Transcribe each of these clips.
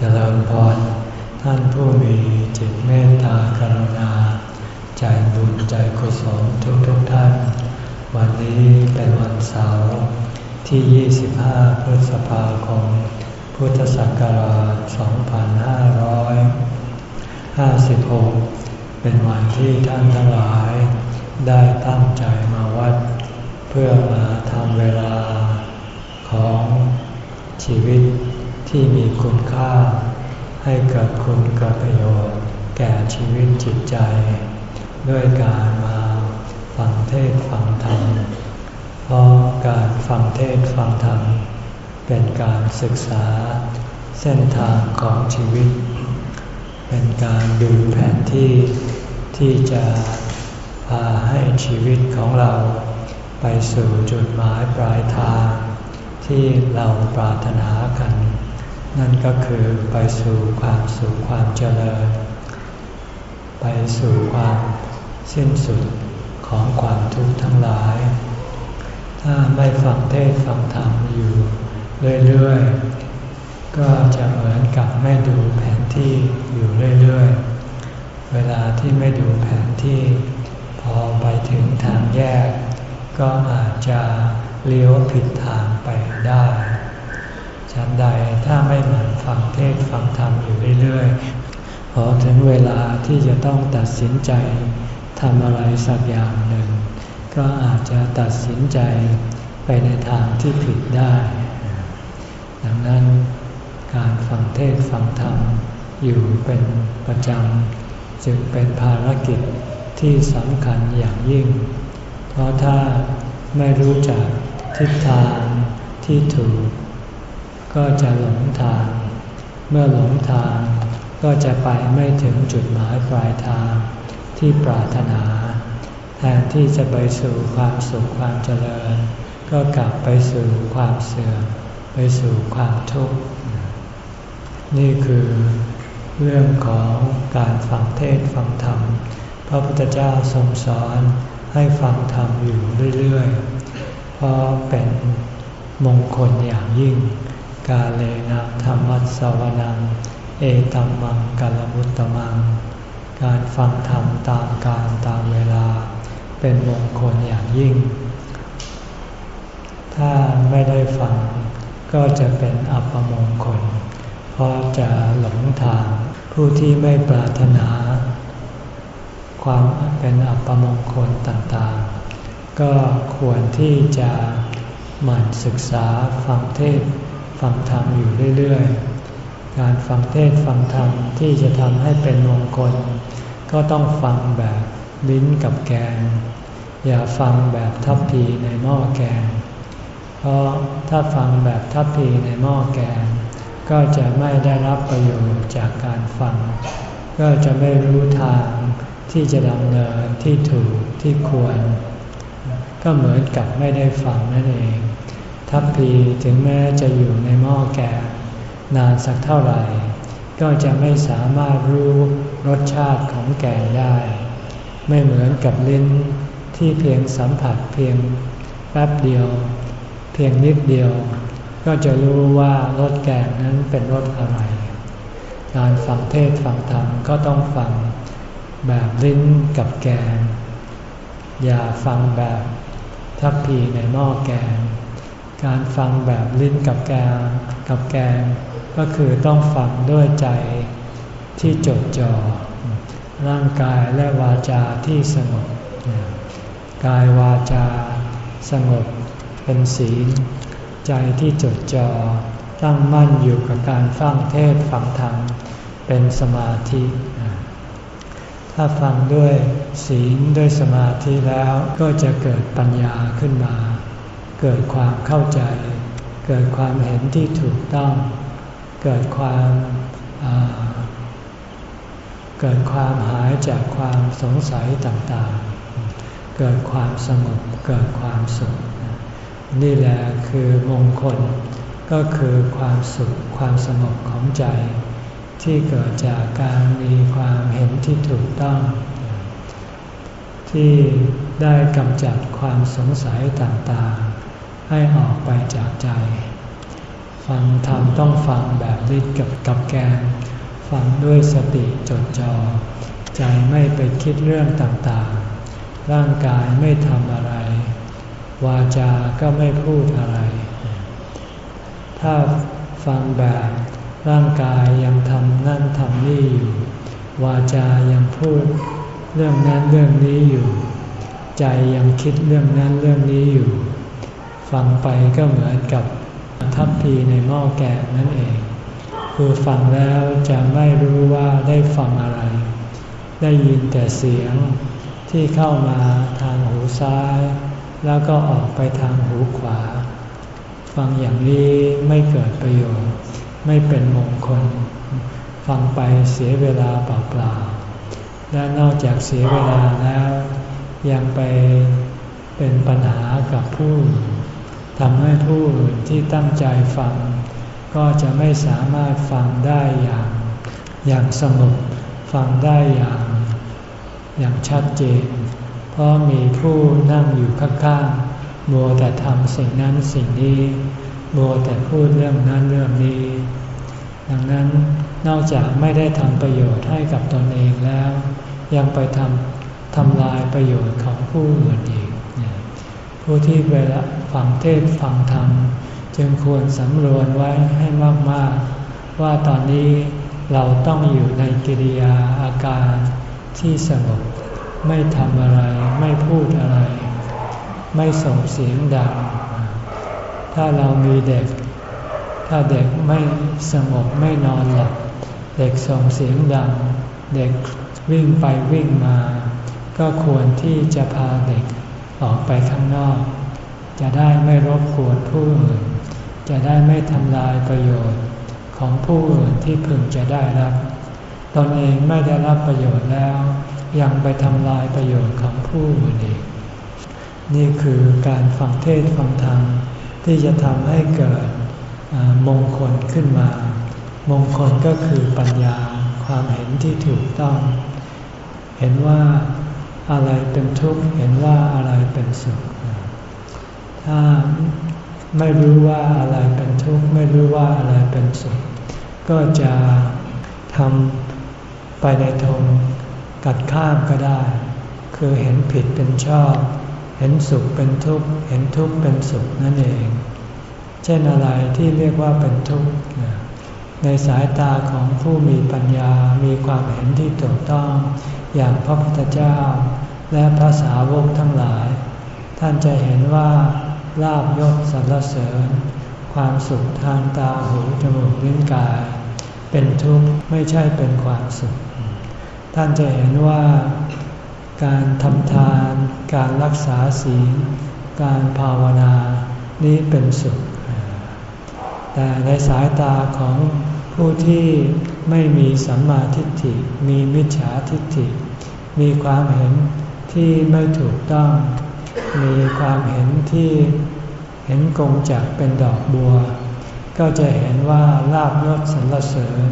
เจริญพร ท่านผู้มีจิตเมตตากรุณา ใจบุญใจกุศลทุกทุกท่าน วันนี้เป็นวันเสาร์ที่ 25 พฤษภาคม พุทธศักราช 2556 เป็นวันที่ท่านทั้งหลาย ได้ตั้งใจมาวัด เพื่อมาทำเวลาของชีวิต ที่มีคุณค่า ให้เกิดคุณเกิดประโยชน์ แก่ชีวิตจิตใจ ด้วยการมาฟังเทศฟังธรรมเพราะการฟังเทศฟังธรรมเป็นการศึกษาเส้นทางของชีวิต เป็นการดูแผนที่ที่จะพาให้ชีวิตของเรา ไปสู่จุดหมายปลายทางที่เราปรารถนากัน นั่นก็คือไปสู่ความสุขความเจริญ ไปสู่ความสิ้นสุดของความทุกข์ทั้งหลาย ถ้าไม่ฟังเทศฟังธรรมอยู่เรื่อยๆ ก็จะเหมือนกับไม่ดูแผนที่อยู่เรื่อยๆ เวลาที่ไม่ดูแผนที่ พอไปถึงทางแยก ก็อาจจะเลี้ยวผิดทางไปได้ ฉันใดถ้าไม่หมั่นฟังเทศฟังธรรมอยู่เรื่อยๆพอถึงเวลาที่จะต้องตัดสินใจทำอะไรสักอย่างหนึ่ง ก็อาจจะตัดสินใจไปในทางที่ผิดได้ ดังนั้นการฟังเทศฟังธรรมอยู่เป็นประจำจึงเป็นภารกิจที่สำคัญอย่างยิ่ง เพราะถ้าไม่รู้จักทิศทางที่ถูก ก็จะหลงทาง เมื่อหลงทาง ก็จะไปไม่ถึงจุดหมายปลายทางที่ปรารถนา แทนที่จะไปสู่ความสุขความเจริญ ก็กลับไปสู่ความเสื่อม ไปสู่ความทุกข์ นี่คือเรื่องของการฟังเทศฟังธรรม พระพุทธเจ้าทรงสอนให้ฟังธรรมอยู่เรื่อยๆ เพราะเป็นมงคลอย่างยิ่ง กาเลนะธรรมัสวนัง เอตัมมังกลมุตตมัง การฟังธรรมตามการตามเวลา เป็นมงคลอย่างยิ่ง ถ้าไม่ได้ฟังก็จะเป็นอัปมงคล เพราะจะหลงทางผู้ที่ไม่ปรารถนา ความเป็นอัปมงคลต่างๆ ก็ควรที่จะหมั่นศึกษาฟังเทศ ฟังธรรมอยู่เรื่อยๆ การฟังเทศฟังธรรมที่จะทำให้เป็นมงคล ก็ต้องฟังแบบลิ้นกับแกง อย่าฟังแบบทัพพีในหม้อแกง เพราะถ้าฟังแบบทัพพีในหม้อแกง ก็จะไม่ได้รับประโยชน์จากการฟัง ก็จะไม่รู้ทางที่จะดำเนินที่ถูกที่ควร ก็เหมือนกับไม่ได้ฟังนั่นเอง ทัพพีถึงแม้จะอยู่ในหม้อแกงนานสักเท่าไหร่ ก็จะไม่สามารถรู้รสชาติของแกงได้ ไม่เหมือนกับลิ้นที่เพียงสัมผัสเพียงแป๊บเดียว เพียงนิดเดียว ก็จะรู้ว่ารสแกงนั้นเป็นรสอะไรการฟังเทศฟังธรรมก็ต้องฟังแบบลิ้นกับแกง อย่าฟังแบบทัพพีในหม้อแกง การฟังแบบลิ้นกับแกงกับแกง ก็คือต้องฟังด้วยใจที่จดจ่อร่างกายและวาจาที่สงบกายวาจา สงบเป็นศีล ใจที่จดจ่อตั้งมั่นอยู่กับการฟังเทศฟังธรรมเป็นสมาธิ ถ้าฟังด้วยศีลด้วยสมาธิแล้วก็จะเกิดปัญญาขึ้นมา เกิดความเข้าใจ เกิดความเห็นที่ถูกต้อง เกิดความเกิดความหายจากความสงสัยต่างๆ เกิดความสงบเกิดความสุข นี่แหละคือมงคล ก็คือความสุขความสงบของใจ ที่เกิดจากการมีความเห็นที่ถูกต้อง ที่ได้กำจัดความสงสัยต่างๆ ให้ออกไปจากใจ ฟังธรรมต้องฟังแบบลิ้นกับกับแกนฟังด้วยสติจดจอ่อใจไม่ไปคิดเรื่องต่างๆ ร่างกายไม่ทำอะไร วาจาก็ไม่พูดอะไร ถ้าฟังแบบร่างกายยังทำนั่นทำนี่อยู่ วาจายังพูดเรื่องนั้นเรื่องนี้อยู่ ใจยังคิดเรื่องนั้นเรื่องนี้อยู่ ฟังไปก็เหมือนกับทัพพีในหม้อแกงนั่นเอง คือฟังแล้วจะไม่รู้ว่าได้ฟังอะไร ได้ยินแต่เสียงที่เข้ามาทางหูซ้าย แล้วก็ออกไปทางหูขวา ฟังอย่างนี้ไม่เกิดประโยชน์ ไม่เป็นมงคล ฟังไปเสียเวลาเปล่าๆ และนอกจากเสียเวลาแล้ว ยังไปเป็นปัญหากับผู้ ทำให้ผู้อื่นที่ตั้งใจฟัง ก็จะไม่สามารถฟังได้อย่าง อย่างสงบฟังได้อย่าง อย่างชัดเจน เพราะมีผู้นั่งอยู่ข้างๆมัวแต่ทำสิ่งนั้นสิ่งนี้มัวแต่พูดเรื่องนั้นเรื่องนี้ ดังนั้นนอกจากไม่ได้ทำประโยชน์ให้กับตนเองแล้ว ยังไปทำทำลายประโยชน์ของผู้อื่นอีก ผู้ที่เวลา ฟังเทศฟังธรรม จึงควรสำรวมไว้ให้มากๆ ว่าตอนนี้เราต้องอยู่ในกิริยาอาการที่สงบไม่ทำอะไรไม่พูดอะไร ไม่ส่งเสียงดัง ถ้าเรามีเด็ก ถ้าเด็กไม่สงบไม่นอนหลับเด็กส่งเสียงดัง เด็กวิ่งไปวิ่งมา ก็ควรที่จะพาเด็กออกไปข้างนอก จะได้ไม่รบกวนผู้อื่น จะได้ไม่ทำลายประโยชน์ของผู้อื่นที่พึงจะได้รับ ตนเองไม่ได้รับประโยชน์แล้ว ยังไปทำลายประโยชน์ของผู้อื่นอีก นี่คือการฟังเทศฟังธรรมที่จะทำให้เกิดมงคลขึ้นมา มงคลก็คือปัญญาความเห็นที่ถูกต้อง เห็นว่าอะไรเป็นทุกข์ เห็นว่าอะไรเป็นสุข ถ้าไม่รู้ว่าอะไรเป็นทุกข์ไม่รู้ว่าอะไรเป็นสุข ก็จะทำไปในทงกัดข้ามก็ได้ คือเห็นผิดเป็นชอบ เห็นสุขเป็นทุกข์เห็นทุกข์เป็นสุขนั่นเอง เช่นอะไรที่เรียกว่าเป็นทุกข์ในสายตาของผู้มีปัญญา มีความเห็นที่ถูกต้อง อย่างพระพุทธเจ้า และพระสาวกทั้งหลาย ท่านจะเห็นว่า ลาบยศสรรเสริญ ความสุขทางตาหูจมูกลิ้นกาย เป็นทุกข์ไม่ใช่เป็นความสุข ท่านจะเห็นว่าการทำทาน การรักษาศีล การภาวนานี้เป็นสุข แต่ในสายตาของผู้ที่ไม่มีสัมมาทิฏฐิ มีมิจฉาทิฏฐิ มีความเห็นที่ไม่ถูกต้อง มีความเห็นที่เห็นกงจากเป็นดอกบัว ก็จะเห็นว่าลาบยศสรรเสริญ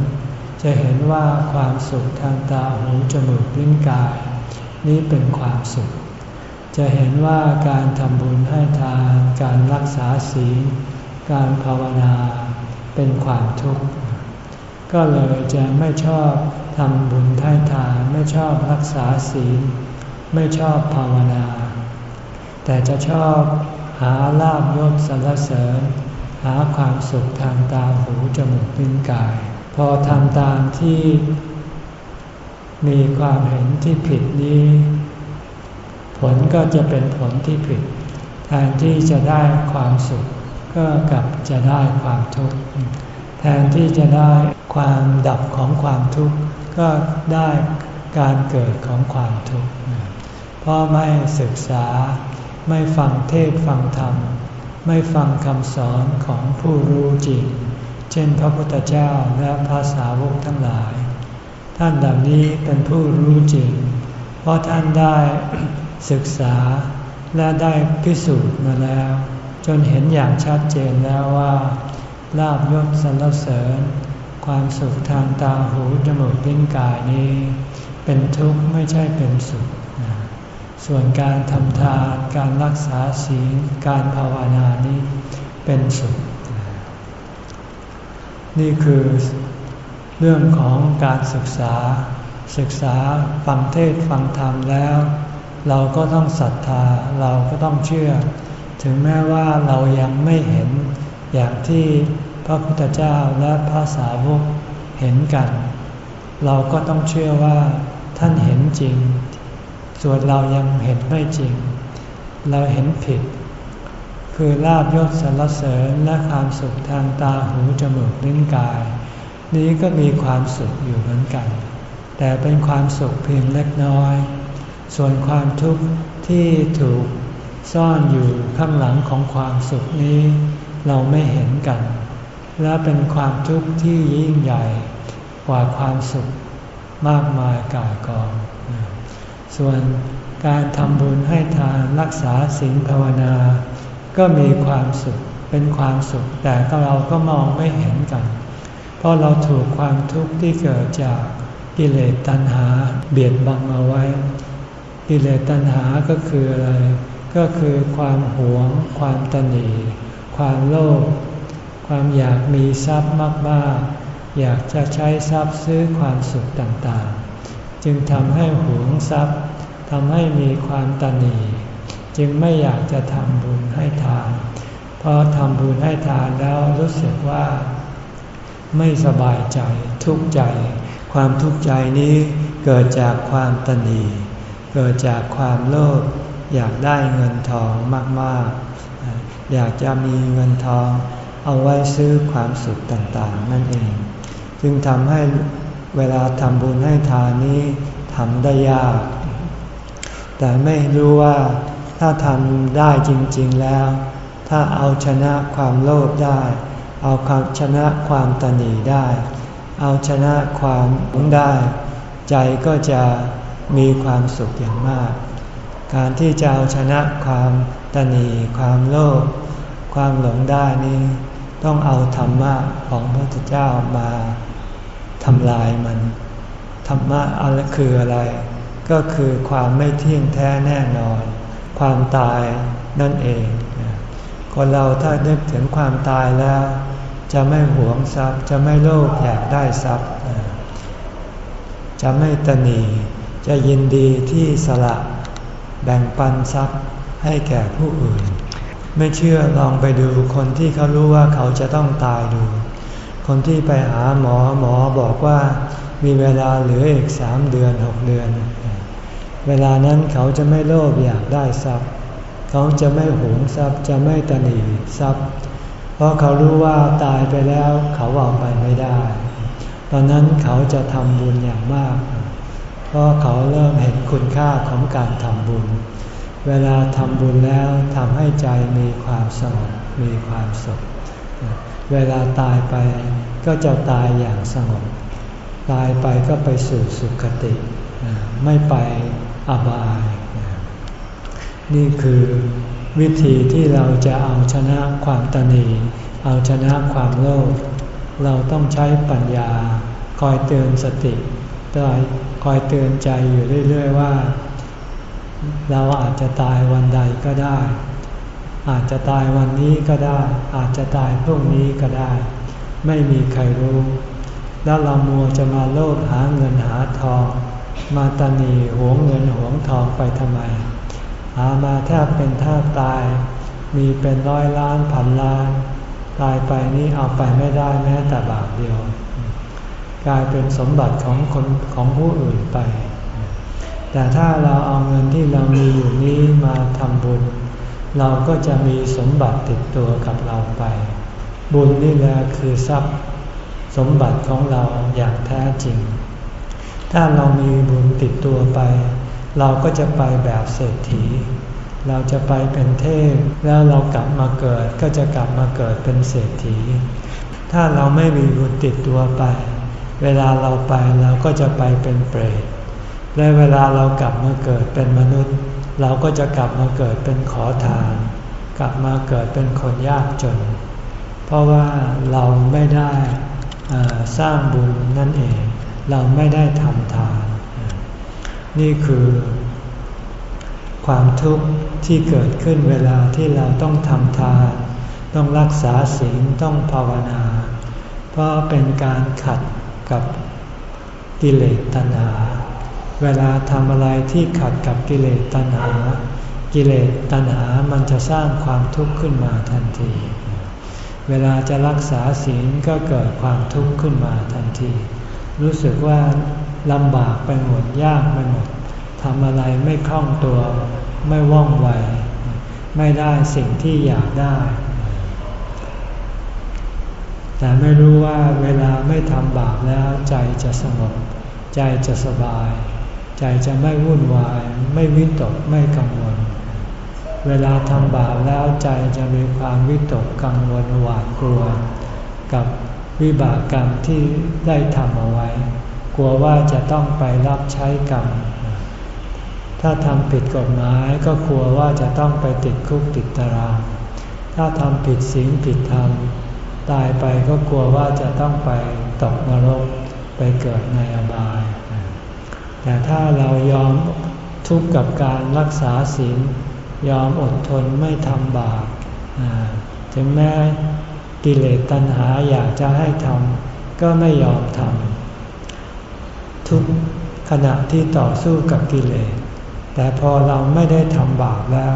จะเห็นว่าความสุขทางตาหูจมูกลิ้นกาย นี้เป็นความสุข จะเห็นว่าการทำบุญให้ทานการรักษาศีลการภาวนาเป็นความทุกข์ ก็เลยจะไม่ชอบทำบุญให้ทานไม่ชอบรักษาศีล ไม่ชอบภาวนา แต่จะชอบหาลาบยศสรรเสริญ หาความสุขทางตาหูจมูกลิ้นกาย พอทำตามที่มีความเห็นที่ผิดนี้ ผลก็จะเป็นผลที่ผิดแทนที่จะได้ความสุข ก็กลับจะได้ความทุกข์แทนที่จะได้ความดับของความทุกข์ก็ได้การเกิดของความทุกข์เพราะไม่ศึกษา ไม่ฟังเทศฟังธรรม ไม่ฟังคำสอนของผู้รู้จริง เช่นพระพุทธเจ้าและพระสาวกทั้งหลาย ท่านเหล่านี้เป็นผู้รู้จริง เพราะท่านได้ศึกษาและได้พิสูจน์มาแล้ว จนเห็นอย่างชัดเจนแล้วว่าลาบยศสรรเสริญ ความสุขทางตาหูจมูกลิ้นกายนี้ เป็นทุกข์ไม่ใช่เป็นสุข ส่วนการทำทานการรักษาศีลการภาวนานี้เป็นสุข นี่คือเรื่องของการศึกษา ศึกษาฟังเทศฟังธรรมแล้ว เราก็ต้องศรัทธาเราก็ต้องเชื่อ ถึงแม้ว่าเรายังไม่เห็นอย่างที่พระพุทธเจ้าและพระสาวกเห็นกัน เราก็ต้องเชื่อว่าท่านเห็นจริง ส่วนเรายังเห็นไม่จริง เราเห็นผิด คือลาบยศสรรเสริญและความสุขทางตาหูจมูกลิ้นกาย นี้ก็มีความสุขอยู่เหมือนกัน แต่เป็นความสุขเพียงเล็กน้อย ส่วนความทุกข์ที่ถูกซ่อนอยู่ข้างหลังของความสุขนี้ เราไม่เห็นกัน และเป็นความทุกข์ที่ยิ่งใหญ่กว่าความสุขมากมายกายกอง ส่วนการทำบุญให้ทานรักษาศีลภาวนา ก็มีความสุขเป็นความสุข แต่ก็เราก็มองไม่เห็นกัน เพราะเราถูกความทุกข์ที่เกิดจากกิเลสตัณหาเบียดบังเอาไว้ กิเลสตัณหาก็คืออะไร ก็คือความหวง ความตนีความโลภความอยากมีทรัพย์มากๆ อยากจะใช้ทรัพย์ซื้อความสุขต่างๆ จึงทำให้หวงทรัพย์ทำให้มีความตนีจึงไม่อยากจะทำบุญให้ทานพอทำบุญให้ทานแล้วรู้สึกว่า ไม่สบายใจทุกข์ใจ ความทุกข์ใจนี้เกิดจากความตนีเกิดจากความโลภอยากได้เงินทองมากๆ อยากจะมีเงินทอง เอาไว้ซื้อความสุขต่างๆ นั่นเอง จึงทำให้ เวลาทำบุญให้ทานนี้ทำได้ยาก แต่ไม่รู้ว่าถ้าทำได้จริง ๆแล้ว ถ้าเอาชนะความโลภได้ เอาความชนะความตนีได้ เอาชนะความหลงได้ ใจก็จะมีความสุขอย่างมาก การที่จะเอาชนะความตนีความโลภความหลงได้นี้ ต้องเอาธรรมะของพระพุทธเจ้ามา ทำลายมัน ธรรมะอะไรคืออะไร ก็คือความไม่เที่ยงแท้แน่นอน ความตายนั่นเอง คนเราถ้านึกถึงความตายแล้ว จะไม่หวงทรัพย์ จะไม่โลภอยากได้ทรัพย์ จะไม่ตนีจะยินดีที่สละแบ่งปันทรัพย์ให้แก่ผู้อื่น ไม่เชื่อลองไปดูคนที่เขารู้ว่าเขาจะต้องตายดู คนที่ไปหาหมอหมอบอกว่ามีเวลาเหลืออีกสามเดือนหกเดือน เวลานั้นเขาจะไม่โลภอยากได้ทรัพย์ เขาจะไม่หวงทรัพย์จะไม่ตนีทรัพย์ เพราะเขารู้ว่าตายไปแล้วเขาเอาไปไม่ได้ ตอนนั้นเขาจะทำบุญอย่างมาก เพราะเขาเริ่มเห็นคุณค่าของการทำบุญ เวลาทำบุญแล้วทำให้ใจมีความสงบมีความสุข เวลาตายไปก็จะตายอย่างสงบ ตายไปก็ไปสู่สุคติ ไม่ไปอบาย นี่คือวิธีที่เราจะเอาชนะความตนีเอาชนะความโลภเราต้องใช้ปัญญา คอยเตือนสติคอยเตือนใจอยู่เรื่อย ๆ ว่า เราอาจจะตายวันใดก็ได้ อาจจะตายวันนี้ก็ได้ อาจจะตายพรุ่งนี้ก็ได้ ไม่มีใครรู้ แล้วเรามัวจะมาโลภหาเงินหาทอง มาตนีหวงเงินหวงทองไปทำไม หามาแทบเป็นแทบตาย มีเป็นร้อยล้านพันล้าน ตายไปนี่เอาไปไม่ได้แม้แต่บาทเดียว กลายเป็นสมบัติของคนของผู้อื่นไป แต่ถ้าเราเอาเงินที่เรามีอยู่นี้มาทำบุญ เราก็จะมีสมบัติติดตัวกับเราไป บุญนี่แหละคือทรัพย์สมบัติของเราอย่างแท้จริง ถ้าเรามีบุญติดตัวไป เราก็จะไปแบบเศรษฐี เราจะไปเป็นเทพ แล้วเรากลับมาเกิดก็จะกลับมาเกิดเป็นเศรษฐี ถ้าเราไม่มีบุญติดตัวไป เวลาเราไปเราก็จะไปเป็นเปรตและเวลาเรากลับมาเกิดเป็นมนุษย์ เราก็จะกลับมาเกิดเป็นขอทาน กลับมาเกิดเป็นคนยากจน เพราะว่าเราไม่ได้สร้างบุญนั่นเอง เราไม่ได้ทำทาน นี่คือ ความทุกข์ที่เกิดขึ้นเวลาที่เราต้องทำทาน ต้องรักษาศีลต้องภาวนา เพราะเป็นการขัดกับกิเลสตัณหา เวลาทำอะไรที่ขัดกับกิเลสตัณหา กิเลสตัณหามันจะสร้างความทุกข์ขึ้นมาทันที เวลาจะรักษาศีลก็เกิดความทุกข์ขึ้นมาทันที รู้สึกว่าลำบากไปหมดยากไปหมดทำอะไรไม่คล่องตัว ไม่ว่องไว ไม่ได้สิ่งที่อยากได้ แต่ไม่รู้ว่าเวลาไม่ทำบาปแล้วใจจะสงบ ใจจะสบาย ใจจะไม่วุ่นวาย ไม่วิตกไม่กังวล เวลาทำบาปแล้วใจจะมีความวิตกกังวลหวาดกลัว กับวิบากกรรมที่ได้ทำเอาไว้ กลัวว่าจะต้องไปรับใช้กรรม ถ้าทำผิดกฎหมายก็กลัวว่าจะต้องไปติดคุกติดตาราง ถ้าทำผิดศีลผิดธรรมตายไปก็กลัวว่าจะต้องไปตกนรกไปเกิดในอบาย แต่ถ้าเรายอมทุกข์กับการรักษาศีลยอมอดทนไม่ทำบาปถึงแม้กิเลสตัณหาอยากจะให้ทำก็ไม่ยอมทำทุกขณะที่ต่อสู้กับกิเลส แต่พอเราไม่ได้ทำบาปแล้ว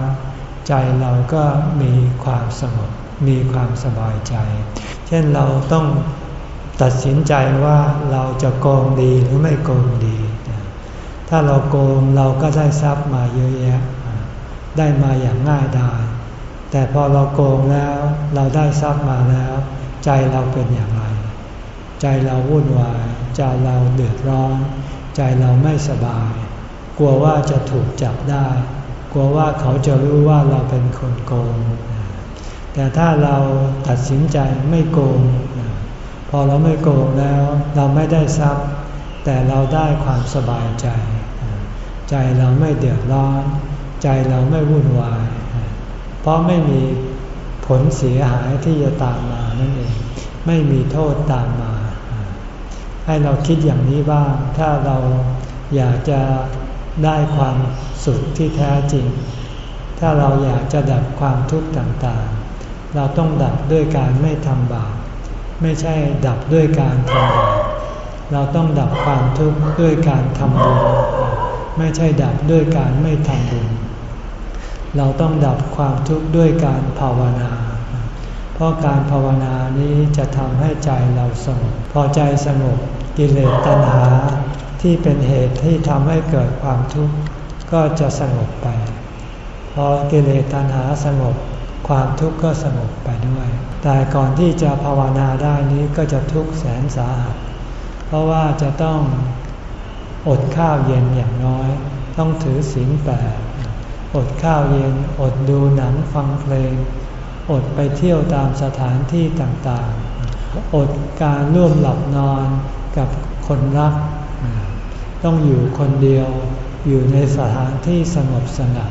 ใจเราก็มีความสงบมีความสบายใจ เช่นเราต้องตัดสินใจว่าเราจะโกงดีหรือไม่โกงดี ถ้าเราโกงเราก็ได้ทรัพย์มาเยอะแยะ ได้มาอย่างง่ายดายแต่พอเราโกงแล้วเราได้ทรัพย์มาแล้ว ใจเราเป็นอย่างไร ใจเราวุ่นวาย ใจเราเดือดร้อน ใจเราไม่สบาย กลัวว่าจะถูกจับได้ กลัวว่าเขาจะรู้ว่าเราเป็นคนโกง แต่ถ้าเราตัดสินใจไม่โกง พอเราไม่โกงแล้ว เราไม่ได้ทรัพย์ แต่เราได้ความสบายใจ ใจเราไม่เดือดร้อน ใจเราไม่วุ่นวาย เพราะไม่มีผลเสียหายที่จะตามมานั่นเอง ไม่มีโทษตามมา ให้เราคิดอย่างนี้บ้าง ถ้าเราอยากจะได้ความสุขที่แท้จริง ถ้าเราอยากจะดับความทุกข์ต่างๆ เราต้องดับด้วยการไม่ทำบาป ไม่ใช่ดับด้วยการทำบาป เราต้องดับความทุกข์ด้วยการทำบุญ ไม่ใช่ดับด้วยการไม่ทำบุญ เราต้องดับความทุกข์ด้วยการภาวนา เพราะการภาวนานี้จะทำให้ใจเราสงบ พอใจสงบกิเลสตัณหาที่เป็นเหตุที่ทำให้เกิดความทุกข์ก็จะสงบไป พอกิเลสตัณหาสงบความทุกข์ก็สงบไปด้วย แต่ก่อนที่จะภาวนาได้นี้ก็จะทุกข์แสนสาหัส เพราะว่าจะต้อง อดข้าวเย็นอย่างน้อย ต้องถือศีลแปดอดข้าวเย็น อดดูหนังฟังเพลง อดไปเที่ยวตามสถานที่ต่างๆ อดการร่วมหลับนอนกับคนรัก ต้องอยู่คนเดียวอยู่ในสถานที่สงบสงัด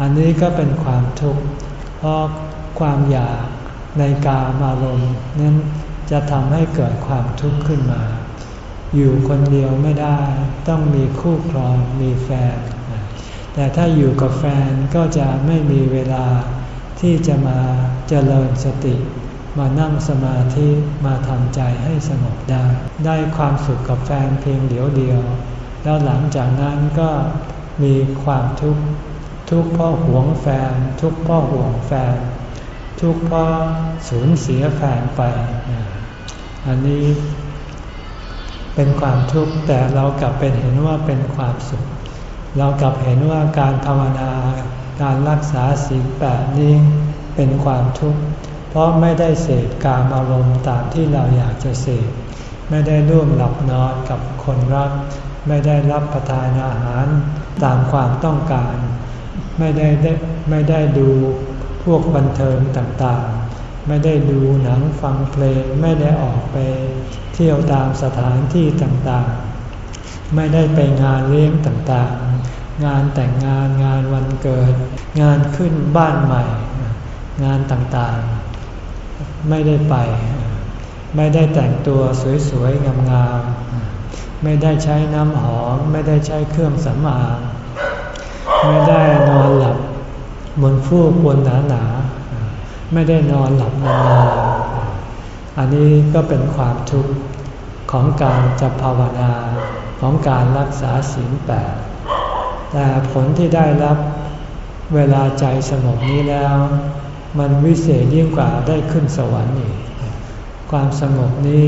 อันนี้ก็เป็นความทุกข์ เพราะความอยากในกามอารมณ์นั้นจะทำให้เกิดความทุกข์ขึ้นมา อยู่คนเดียวไม่ได้ ต้องมีคู่ครองมีแฟน แต่ถ้าอยู่กับแฟนก็จะไม่มีเวลาที่จะมาเจริญสติ มานั่งสมาธิมาทำใจให้สงบได้ ได้ความสุขกับแฟนเพียงเดียวเดียว แล้วหลังจากนั้นก็มีความทุกข์ทุกข์เพราะหวงแฟน ทุกข์เพราะห่วงแฟน ทุกข์เพราะสูญเสียแฟนไป อันนี้ เป็นความทุกข์แต่เรากลับเป็นเห็นว่าเป็นความสุข เรากลับเห็นว่าการภาวนาการรักษาสิ่งแปดนี้เป็นความทุกข์ เพราะไม่ได้เสพกามอารมณ์ตามที่เราอยากจะเสพไม่ได้ร่วมหลับนอนกับคนรัก ไม่ได้รับประทานอาหารตามความต้องการ ไม่ได้ไม่ได้ดูพวกบันเทิงต่างๆ ไม่ได้ดูหนังฟังเพลง ไม่ได้ออกไป เที่ยวตามสถานที่ต่างๆ ไม่ได้ไปงานเลี้ยงต่างๆ งานแต่งงานงานวันเกิด งานขึ้นบ้านใหม่ งานต่างๆ ไม่ได้ไป ไม่ได้แต่งตัวสวยๆ งามๆ ไม่ได้ใช้น้ำหอม ไม่ได้ใช้เครื่องสำอางไม่ได้นอนหลับบนฟูกบนหนาหนาไม่ได้นอนหลับนาน อันนี้ก็เป็นความทุกข์ของการจะภาวนาของการรักษาศีลแปดแต่ผลที่ได้รับเวลาใจสงบนี้แล้ว มันวิเศษยิ่งกว่าได้ขึ้นสวรรค์อีก ความสงบนี้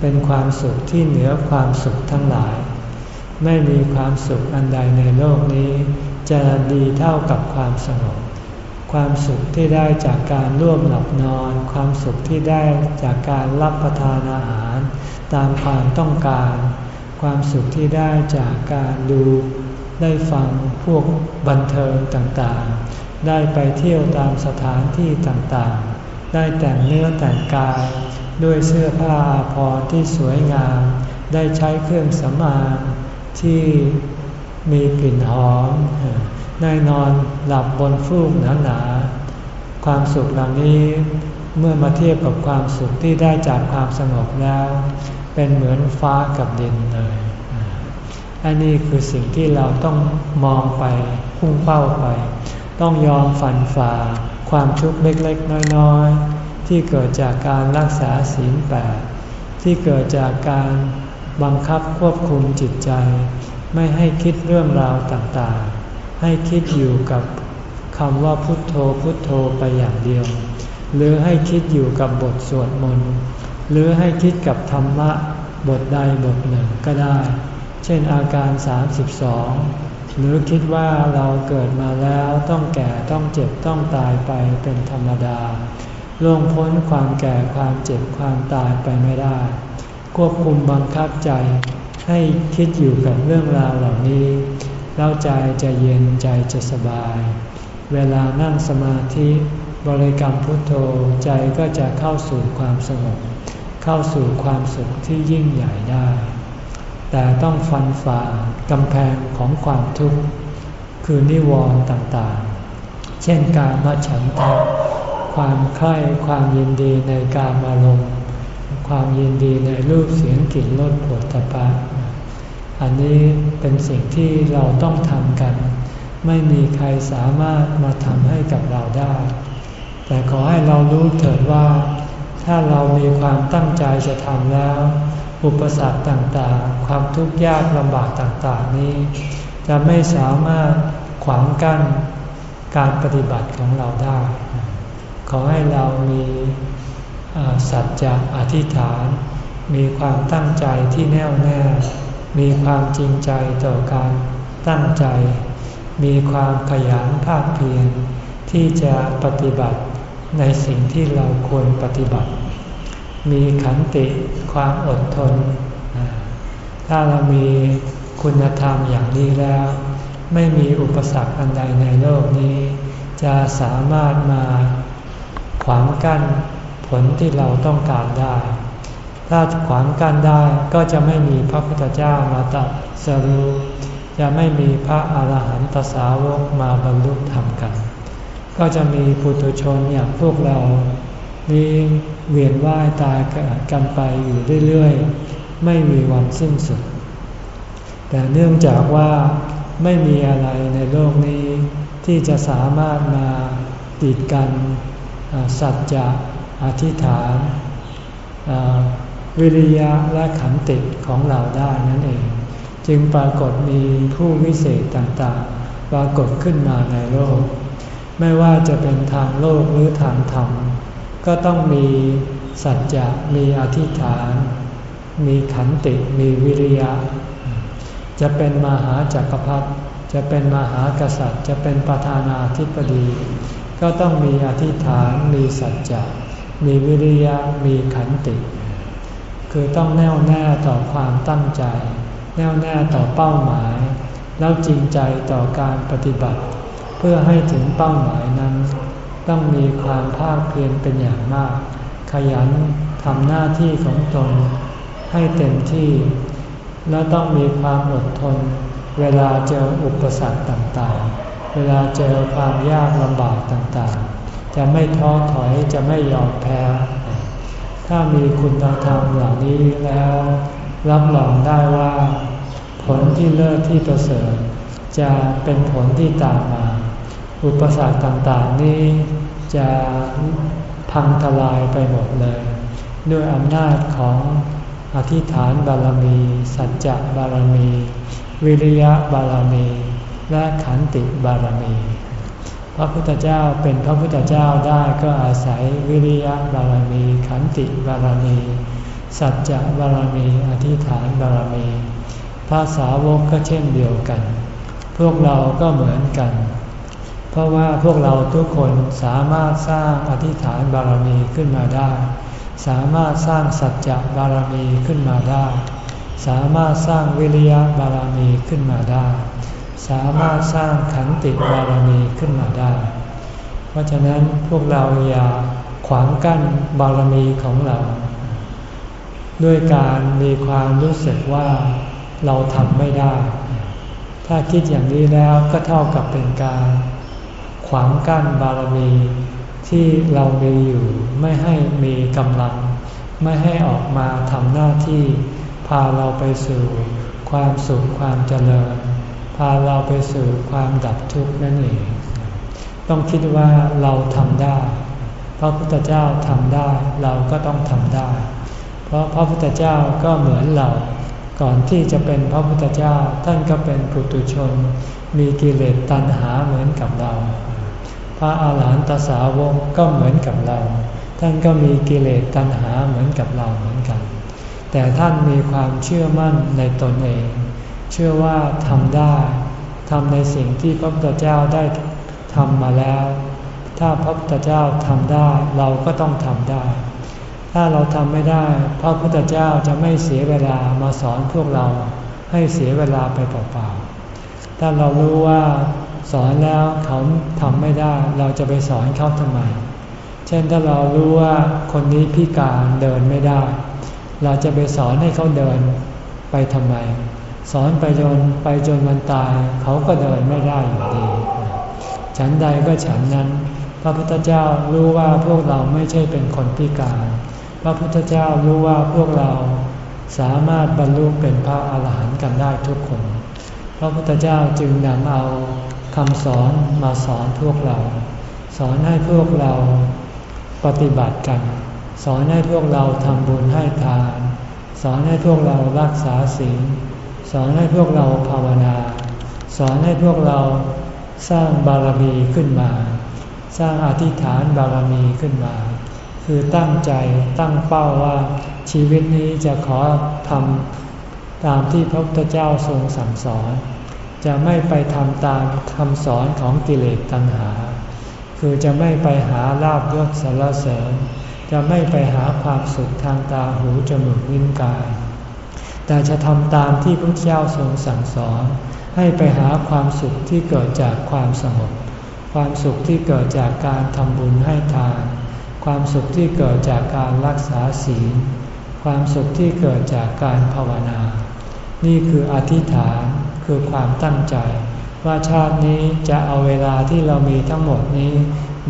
เป็นความสุขที่เหนือความสุขทั้งหลาย ไม่มีความสุขอันใดในโลกนี้ จะดีเท่ากับความสงบ ความสุขที่ได้จากการร่วมหลับนอน ความสุขที่ได้จากการรับประทานอาหาร ตามความต้องการ ความสุขที่ได้จากการดูได้ฟังพวกบันเทิงต่างๆ ได้ไปเที่ยวตามสถานที่ต่างๆ ได้แต่งเนื้อแต่งกาย ด้วยเสื้อผ้าอาภรณ์ที่สวยงาม ได้ใช้เครื่องสำอางที่ มีกลิ่นหอมได้นอนหลับบนฟูกหนาๆ ความสุขเหล่านี้เมื่อมาเทียบกับความสุขที่ได้จากความสงบแล้ว เป็นเหมือนฟ้ากับดินเลย อันนี้คือสิ่งที่เราต้องมองไปพุ่งเป้าไป ต้องยอมฝันฝ่า ความทุกข์เล็กๆ น้อยๆ ที่เกิดจากการรักษาศีลแปดที่เกิดจากการบังคับควบคุมจิตใจ ไม่ให้คิดเรื่องราวต่างๆ ให้คิดอยู่กับคำว่าพุทโธพุทโธไปอย่างเดียว หรือให้คิดอยู่กับบทสวดมนต์ หรือให้คิดกับธรรมะบทใดบทหนึ่งก็ได้ เช่นอาการ 32 หรือคิดว่าเราเกิดมาแล้วต้องแก่ต้องเจ็บต้องตายไปเป็นธรรมดา ล่วงพ้นความแก่ความเจ็บความตายไปไม่ได้ ควบคุมบังคับใจ ให้คิดอยู่กับเรื่องราวเหล่านี้แล้วใจจะเย็นใจจะสบาย เวลานั่งสมาธิบริกรรมพุทโธใจก็จะเข้าสู่ความสงบ เข้าสู่ความสุขที่ยิ่งใหญ่ได้ แต่ต้องฟันฝ่ากำแพงของความทุกข์ คือนิวรณ์ต่างๆ เช่นการมาฉันทะความใคร่ความยินดีในการอารมณ์ ความยินดีในรูปเสียงกลิ่นรสผลตภะ อันนี้เป็นสิ่งที่เราต้องทำกัน ไม่มีใครสามารถมาทำให้กับเราได้ แต่ขอให้เรารู้เถิดว่า ถ้าเรามีความตั้งใจจะทำแล้ว อุปสรรคต่างๆ ความทุกข์ยากลำบากต่างๆนี้ จะไม่สามารถขวางกั้นการปฏิบัติของเราได้ ขอให้เรามีสัจจะอธิษฐาน มีความตั้งใจที่แน่วแน่ มีความจริงใจต่อการตั้งใจ มีความขยันภาคเพียรที่จะปฏิบัติในสิ่งที่เราควรปฏิบัติ มีขันติความอดทน ถ้าเรามีคุณธรรมอย่างนี้แล้ว ไม่มีอุปสรรคอันใดในโลกนี้ จะสามารถมาขวางกั้นผลที่เราต้องการได้ ถ้าขวางกั้นได้ก็จะไม่มีพระพุทธเจ้ามาตัดสรุจะไม่มีพระอาหารหันตสาวกมาบรรลุธรรมกัน ก็จะมีปุถุชนอย่างพวกเรานี้เวียนว่ายตายกันไปอยู่เรื่อยๆ ไม่มีวันสิ้นสุด แต่เนื่องจากว่าไม่มีอะไรในโลกนี้ ที่จะสามารถมาติดกันสัจจะอธิษฐาน วิริยะและขันติของเราได้นั่นเอง จึงปรากฏมีผู้วิเศษต่างๆ ปรากฏขึ้นมาในโลก ไม่ว่าจะเป็นทางโลกหรือทางธรรม ก็ต้องมีสัจจะมีอธิษฐาน มีขันติมีวิริยะ จะเป็นมหาจักรพรรดิจะเป็นมหากษัตริย์ จะเป็นประธานาธิบดี ก็ต้องมีอธิษฐานมีสัจจะมีวิริยะมีขันติ คือต้องแน่วแน่ต่อความตั้งใจ แน่วแน่ต่อเป้าหมาย แล้วจริงใจต่อการปฏิบัติ เพื่อให้ถึงเป้าหมายนั้น ต้องมีความภาคเพียรเป็นอย่างมาก ขยันทำหน้าที่ของตนให้เต็มที่ และต้องมีความอดทน เวลาเจออุปสรรคต่างๆ เวลาเจอความยากลำบากต่างๆ จะไม่ท้อถอยจะไม่ยอมแพ้ ถ้ามีคุณธรรมเหล่านี้แล้ว รับรองได้ว่า ผลที่เลิศที่ประเสริฐ จะเป็นผลที่ตามมา อุปสรรคต่างๆนี้จะพังทลายไปหมดเลย ด้วยอำนาจของอธิษฐานบารมี สัจจะบารมี วิริยะบารมี และขันติบารมี พระพุทธเจ้าเป็นพระพุทธเจ้าได้ก็อาศัยวิริยะบารมี ขันติบารมี สัจจะบารมี อธิษฐานบารมี ภาษาวกก็เช่นเดียวกัน พวกเราก็เหมือนกัน เพราะว่าพวกเราทุกคนสามารถสร้างอธิษฐานบารมีขึ้นมาได้ สามารถสร้างสัจจะบารมีขึ้นมาได้ สามารถสร้างวิริยะบารมีขึ้นมาได้ สามารถสร้างขันติบารมีขึ้นมาได้ เพราะฉะนั้นพวกเราอย่าขวางกั้นบารมีของเรา ด้วยการมีความรู้สึกว่าเราทำไม่ได้ ถ้าคิดอย่างนี้แล้วก็เท่ากับเป็นการ ขวางกั้นบารมีที่เรามีอยู่ไม่ให้มีกำลัง ไม่ให้ออกมาทำหน้าที่ พาเราไปสู่ความสุขความเจริญ พาเราไปสู่ความดับทุกข์นั่นเอง ต้องคิดว่าเราทำได้ พระพุทธเจ้าทำได้ เราก็ต้องทำได้ เพราะพระพุทธเจ้าก็เหมือนเรา ก่อนที่จะเป็นพระพุทธเจ้าท่านก็เป็นปุถุชน มีกิเลสตัณหาเหมือนกับเรา พระอาหารหันตสาวกก็เหมือนกับเรา ท่านก็มีกิเลสตัณหาเหมือนกับเราเหมือนกัน แต่ท่านมีความเชื่อมั่นในตนเอง เชื่อว่าทำได้ทำในสิ่งที่พระพุทธเจ้าได้ทำมาแล้ว ถ้าพระพุทธเจ้าทำได้เราก็ต้องทำได้ ถ้าเราทำไม่ได้ พระพุทธเจ้าจะไม่เสียเวลามาสอนพวกเราให้เสียเวลาไปเปล่าๆ ถ้าเรารู้ว่าสอนแล้วเขาทำไม่ได้ เราจะไปสอนเขาทำไม เช่นถ้าเรารู้ว่าคนนี้พิการเดินไม่ได้ เราจะไปสอนให้เขาเดินไปทำไม สอนไปจนไปจนวันตายเขาก็เดินไม่ได้อยู่ดี ฉันใดก็ฉันนั้น พระพุทธเจ้ารู้ว่าพวกเราไม่ใช่เป็นคนพิการ พระพุทธเจ้ารู้ว่าพวกเราสามารถบรรลุเป็นพระอาหารหันต์กันได้ทุกคน พระพุทธเจ้าจึงนำเอาคำสอนมาสอนพวกเรา สอนให้พวกเราปฏิบัติกัน สอนให้พวกเราทำบุญให้ทาน สอนให้พวกเรารักษาศีล อนให้พวกเราภาวนา สอนให้พวกเราสร้างบารมีขึ้นมา สร้างอธิษฐานบารมีขึ้นมา คือตั้งใจตั้งเป้าว่าชีวิตนี้จะขอทำตามที่พระพุทธเจ้าทรงสั่งสอน จะไม่ไปทำตามคำสอนของกิเลสตัณหา คือจะไม่ไปหาลาบยศสารเสริญ จะไม่ไปหาความสุขทางตาหูจมูกลิ้นกาย แต่จะทำตามที่พระเจ้าทรงสั่งสอน ให้ไปหาความสุขที่เกิดจากความสงบ ความสุขที่เกิดจากการทำบุญให้ทาน ความสุขที่เกิดจากการรักษาศีล ความสุขที่เกิดจากการภาวนา นี่คืออธิษฐานคือความตั้งใจ ว่าชาตินี้จะเอาเวลาที่เรามีทั้งหมดนี้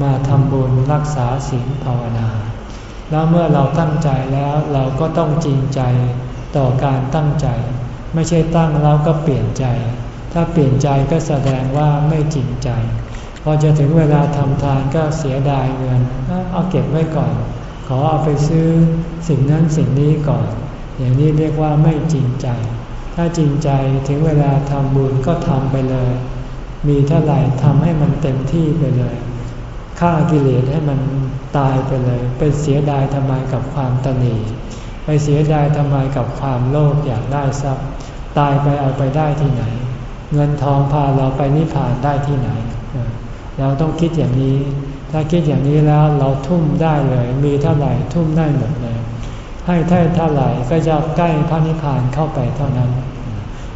มาทำบุญรักษาศีลภาวนา แล้วเมื่อเราตั้งใจแล้วเราก็ต้องจริงใจ ต่อการตั้งใจ ไม่ใช่ตั้งแล้วก็เปลี่ยนใจ ถ้าเปลี่ยนใจก็แสดงว่าไม่จริงใจ พอจะถึงเวลาทำทานก็เสียดายเงินเอาเก็บไว้ก่อน ขอเอาไปซื้อสิ่งนั้นสิ่งนี้ก่อน อย่างนี้เรียกว่าไม่จริงใจ ถ้าจริงใจถึงเวลาทำบุญก็ทำไปเลย มีเท่าไหร่ทำให้มันเต็มที่ไปเลยฆ่ากิเลสให้มันตายไปเลยไปเสียดายทำไมกับความตนี ไปเสียดายทำไมกับความโลภอยากได้ทรัพย์ ตายไปเอาไปได้ที่ไหน เงินทองพาเราไปนิพพานได้ที่ไหน เราต้องคิดอย่างนี้ ถ้าคิดอย่างนี้แล้วเราทุ่มได้เลย มีเท่าไหร่ทุ่มได้หมดเลย ให้เท่าเท่าไหร่ก็จะใกล้พระนิพพานเข้าไปเท่านั้น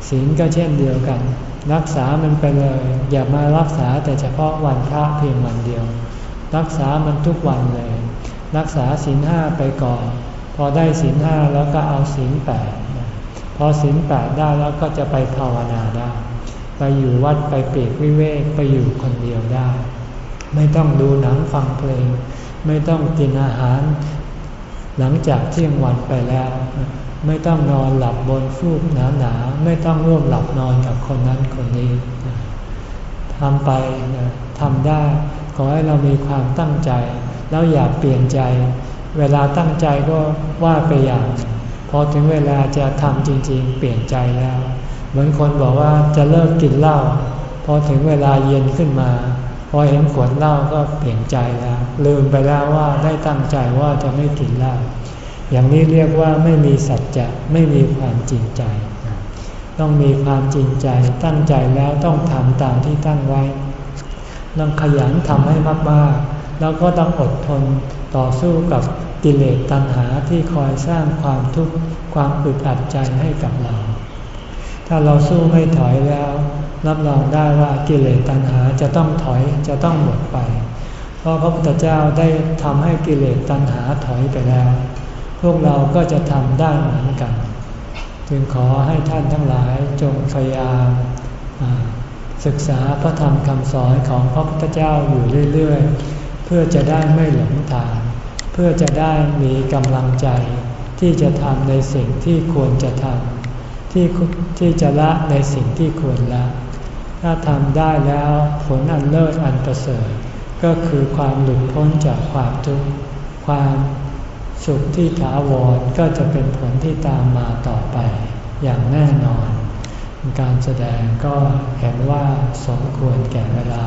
ศีลก็เช่นเดียวกัน รักษามันไปเลย อย่ามารักษาแต่เฉพาะวันพระเพียงวันเดียว รักษามันทุกวันเลย รักษาศีลห้าไปก่อน อได้ศีลห้าแล้วก็เอาศีลแปดพอศีลแปดได้แล้วก็จะไปภาวนาได้ ไปอยู่วัดไปเปีกวิเวกไปอยู่คนเดียวได้ ไม่ต้องดูหนังฟังเพลง ไม่ต้องกินอาหาร หลังจากเที่ยงวันไปแล้ว ไม่ต้องนอนหลับบนฟูกหนาๆไม่ต้องร่วมหลับนอนกับคนนั้นคนนี้ทำไปทำได้ ขอให้เรามีความตั้งใจ แล้วอย่าเปลี่ยนใจ เวลาตั้งใจก็ว่าไปอย่าง พอถึงเวลาจะทำจริง ๆ เปลี่ยนใจแล้ว เหมือนคนบอกว่าจะเลิกกินเหล้าพอถึงเวลาเย็นขึ้นมา พอเห็นขวดเหล้าก็เปลี่ยนใจแล้ว ลืมไปแล้วว่าได้ตั้งใจว่าจะไม่กินเหล้าอย่างนี้เรียกว่าไม่มีสัจจะไม่มีความจริงใจ ต้องมีความจริงใจตั้งใจแล้วต้องทำตามที่ตั้งไว้ต้องขยันทำให้มากๆ แล้วก็ต้องอดทนต่อสู้กับกิเลสตัณหาที่คอยสร้างความทุกข์ความอึดอัดใจให้กับเรา ถ้าเราสู้ไม่ถอยแล้ว รับรองได้ว่ากิเลสตัณหาจะต้องถอยจะต้องหมดไป เพราะพระพุทธเจ้าได้ทำให้กิเลสตัณหาถอยไปแล้ว พวกเราก็จะทำได้เหมือนกัน จึงขอให้ท่านทั้งหลายจงพยายามศึกษาพระธรรมคำสอนของพระพุทธเจ้าอยู่เรื่อย ๆ พื่อจะได้ไม่หลงทาง เพื่อจะได้มีกำลังใจ ที่จะทำในสิ่งที่ควรจะทำที่ที่จะละในสิ่งที่ควรละ ถ้าทำได้แล้วผลอันเลิศอันประเสริฐ ก็คือความหลุดพ้นจากความทุกข์ความสุขที่ถาวรก็จะเป็นผลที่ตามมาต่อไป อย่างแน่นอน การแสดงก็เห็นว่าสมควรแก่เวลา